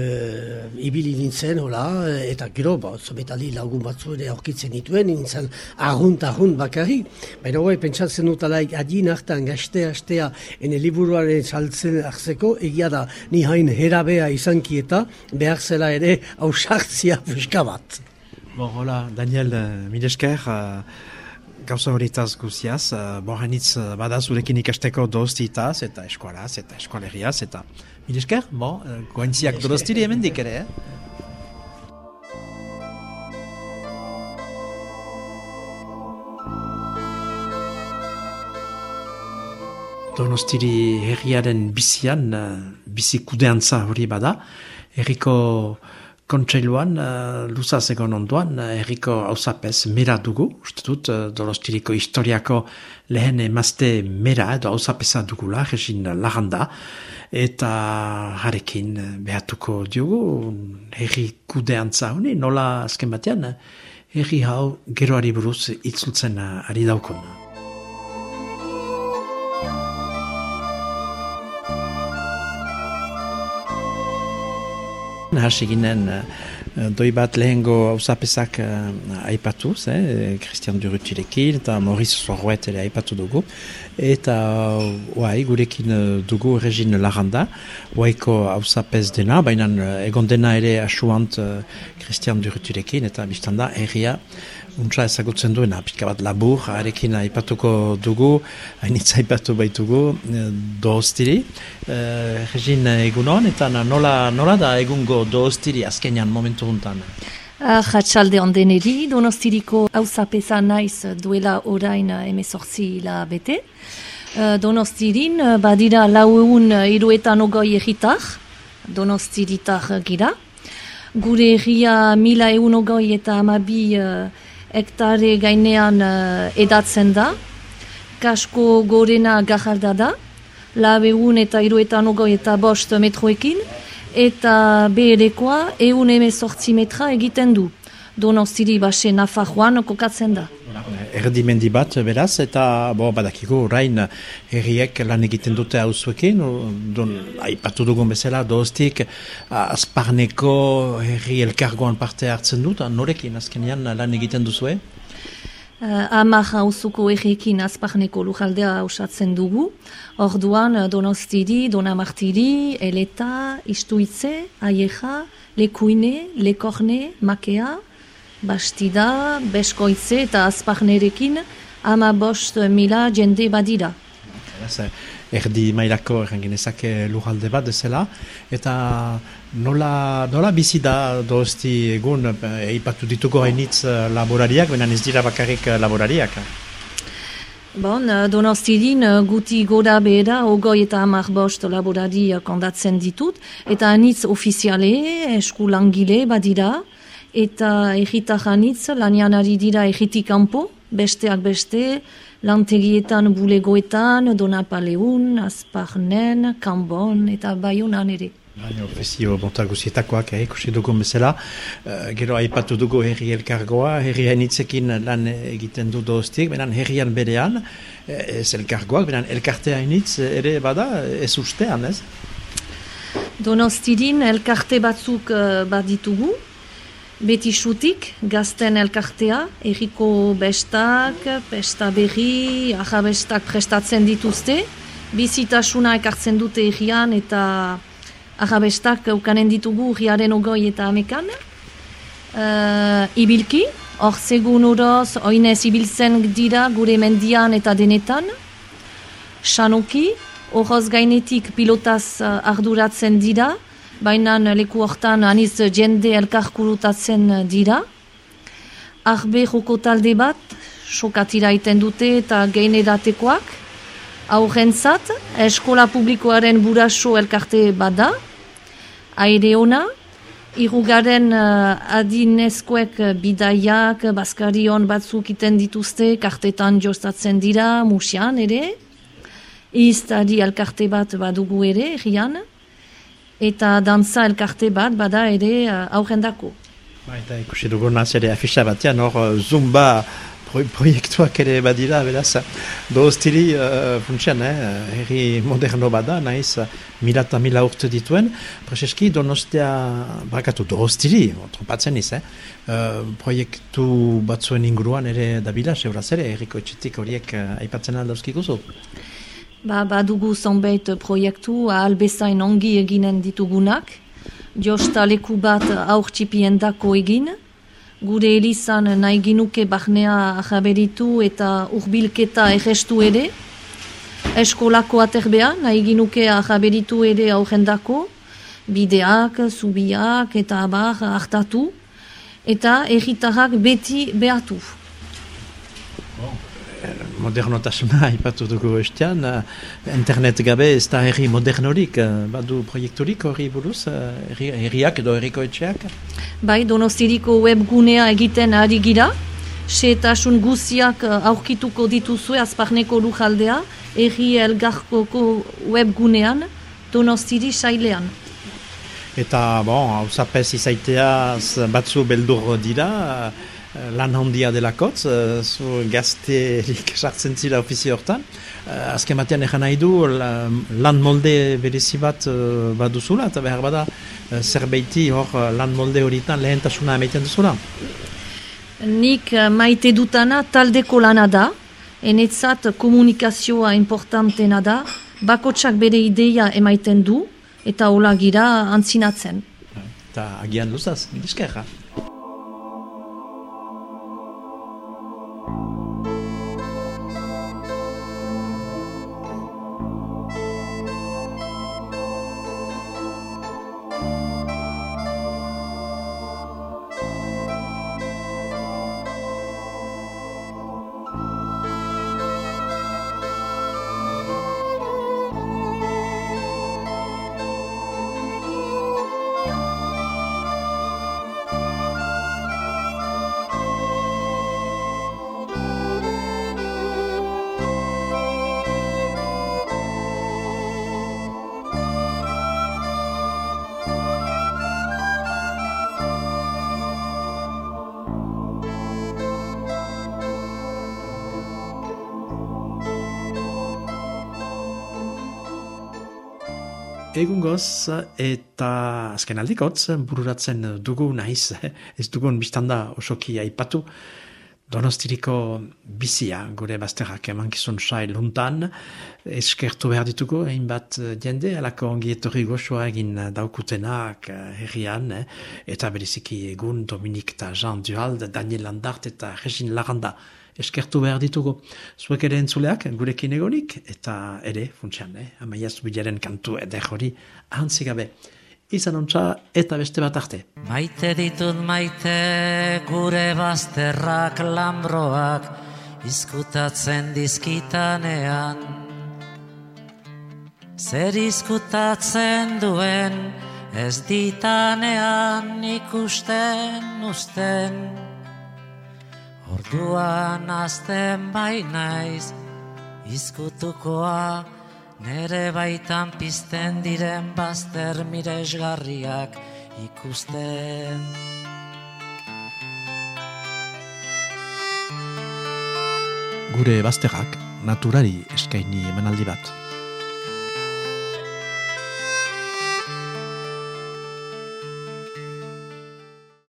Speaker 7: ibili nintzen, hola, eta gero, ba, zometali lagun batzu ere aurkitzen dituen, nintzen ahunt, ahunt bakarri. Baina hori, pentsatzen dut alaik, adin hartan gazte astea ene liburuaren saltzen hartzeko, egia da, ni hain herabea izanki eta behar zela ere hausartzia puska bat.
Speaker 2: Bon, hola, Daniel, uh, milesker, uh, gauza horietaz guziaz, uh, borrenitz uh, bada zurekin ikasteko doztitaz, eta eskualaz, eta eskualeriaz, eta milesker, bon, uh, goentziak doztiri hemen dikere, eh? Donostiri herriaren bizian, uh, bizikudeantza hori bada, herriko kontseiluan, uh, luzaz egon onduan, uh, erriko hausapez mera dugu, uste dut, uh, dolostiriko historiako lehen emazte mera edo hausapeza dugula, jesin laganda, eta harekin behatuko diogu, herri kudeantza honi, nola azken batean, herri hau geroari buruz itzultzen ari daukona. Hasi ginen uh, doi bat lehengo hausapezak uh, aipatuz, eh, Christian Durutirekin eta Maurice Sorroet ere aipatu dugu. Eta uh, gurekin dugu Regine Laranda, uaiko hausapez dena, baina uh, egon dena ere asuant uh, Christian Durutirekin eta biztanda erria untsa ezagutzen duena, pika bat labur, arekin aipatuko dugu, hainitza aipatu baitugu, e, doztiri. E, Regin egunon, eta nola, nola da egungo doztiri azkenean momentu juntan?
Speaker 6: Ah, Jatxalde ondeneri, donostiriko hausapesa naiz duela orain emezortzi la. Uh, donostirin badira lau egun iruetan ogoi egitar, donostiritar gira. Gure egia mila ogoi eta amabi hektare gainean uh, edatzen da, kasko gorena gajarda da, labegun eta iruetan ogoi eta bost metroekin, eta beherekoa eun emezortzi metra egiten du. Donostiri base nafajuan kokatzen da.
Speaker 2: Erdimendi bat beraz, eta bo, badakiko orain herriek lan egiten dute hauzuekin, don aipatu dugun bezala, doztik azparneko herri elkargoan parte hartzen dut, norekin azkenean lan egiten duzue?
Speaker 6: Uh, Amar hauzuko errekin azparneko lujaldea usatzen dugu. Orduan Donostiri, Donamartiri, Eleta, Istuitze, Aieja, Lekuine, Lekorne, Makea, Bastida, Beskoitze eta Azparnerekin ama bost mila jende badira.
Speaker 2: Erdi mailako errenginezak lujalde bat dezela, eta nola, nola bizi da dozti egun eipatu dituko hainitz laborariak, benen ez dira bakarrik laborariak?
Speaker 6: Bon, donostidin guti goda behera, ogoi eta hamar bost laborari kondatzen ditut, eta anitz ofiziale, esku langile badira, eta egitak anitz, lanian ari dira egitik kanpo, besteak beste, lantegietan bulegoetan, donapaleun, azparnen, kanbon, eta baiunan ere.
Speaker 2: Baina ofizio bonta guzietakoak, eh, ikusi dugun bezala. Uh, gero aipatu dugu herri elkargoa, herri hainitzekin lan egiten du doztik, benan herrian berean, ez elkargoak, benan elkartea hainitz ere bada, ez ustean, ez?
Speaker 6: Donostirin elkarte batzuk uh, baditugu, beti sutik, gazten elkartea, erriko bestak, besta berri, ahabestak prestatzen dituzte, bizitasuna ekartzen dute errian eta ahabestak ukanen ditugu urriaren ogoi eta amekan. Uh, ibilki, hor segun uroz, oinez ibiltzen dira gure mendian eta denetan. Sanoki, horoz gainetik pilotaz uh, arduratzen dira, baina leku hortan aniz jende elkarkurutatzen dira. Arbe joko talde bat, sokatira iten dute eta gein edatekoak. Aurrentzat, eskola publikoaren buraso elkarte bada, aire ona, irugaren uh, adinezkoek bidaiak, baskarion batzuk iten dituzte, kartetan jostatzen dira, musian ere, iztari elkarte bat badugu ere, rian, eta dantza elkarte bat bada ere uh, aurrendako.
Speaker 2: Ba, eta ikusi dugu naz ere afisa batean, hor zumba proiektuak ere badira, beraz, doztiri uh, funtsian, eh, herri moderno bada, naiz, mila eta mila urte dituen, prezeski donostea, barakatu, doztiri, trompatzen iz, eh, uh, proiektu batzuen inguruan ere dabila, seuraz ere, herriko etxetik horiek uh, aipatzen aldauzkikuzu?
Speaker 6: Ba, badugu zonbait proiektu, albezain ongi eginen ditugunak, josta leku bat dako egin, gure elizan nahi ginuke barnea jaberitu eta urbilketa egestu ere. Eskolako aterbea nahi ginuke jaberitu ere aurrendako, bideak, zubiak eta abar hartatu, eta egitarrak beti behatu.
Speaker 2: Modernotasuna ipatu dugu estean, internet gabe ez da herri modernorik, badu proiekturik hori buruz, herriak edo herriko etxeak?
Speaker 6: Bai, donostiriko webgunea egiten ari gira, setasun guziak aurkituko dituzue azparneko lujaldea, erri elgarkoko webgunean, donostiri sailean.
Speaker 2: Eta, bon, hau zapez izaitea batzu beldur dira, lan handia delakotz, zu gazterik sartzen zira ofizio hortan. Azken batean egan nahi du, lan molde berezi bat baduzula, eta behar bada zerbeiti hor lan molde horietan lehentasuna emaiten duzula.
Speaker 6: Nik maite dutana taldeko lana da, enetzat komunikazioa importantena da, bakotsak bere ideia emaiten du, eta hola gira antzinatzen.
Speaker 2: Eta agian luzaz, Thank you. Midiskerra. Egungoz eta azken aldikotz bururatzen dugu naiz, ez dugun biztanda osoki aipatu, Donostiriko bizia gure bazterrak emankizun sail luntan, eskertu behar ditugu, hainbat jende, alako ongi etorri goxoa egin daukutenak herrian, eh? eta beriziki egun Dominik eta Jean Duhald, Daniel Landart eta Regin Laranda eskertu behar ditugu. Zuek ere entzuleak, gurekin egonik, eta ere, funtsian, eh? amaiaz bilaren kantu eder hori, ahantzik gabe izan ontsa eta beste bat arte.
Speaker 1: Maite ditut maite gure bazterrak lambroak izkutatzen dizkitanean. Zer izkutatzen duen ez ditanean ikusten usten. Orduan azten bainaiz izkutukoa Nere baitan pizten diren bazter miresgarriak ikusten.
Speaker 2: Gure bazterrak naturari eskaini emanaldi bat.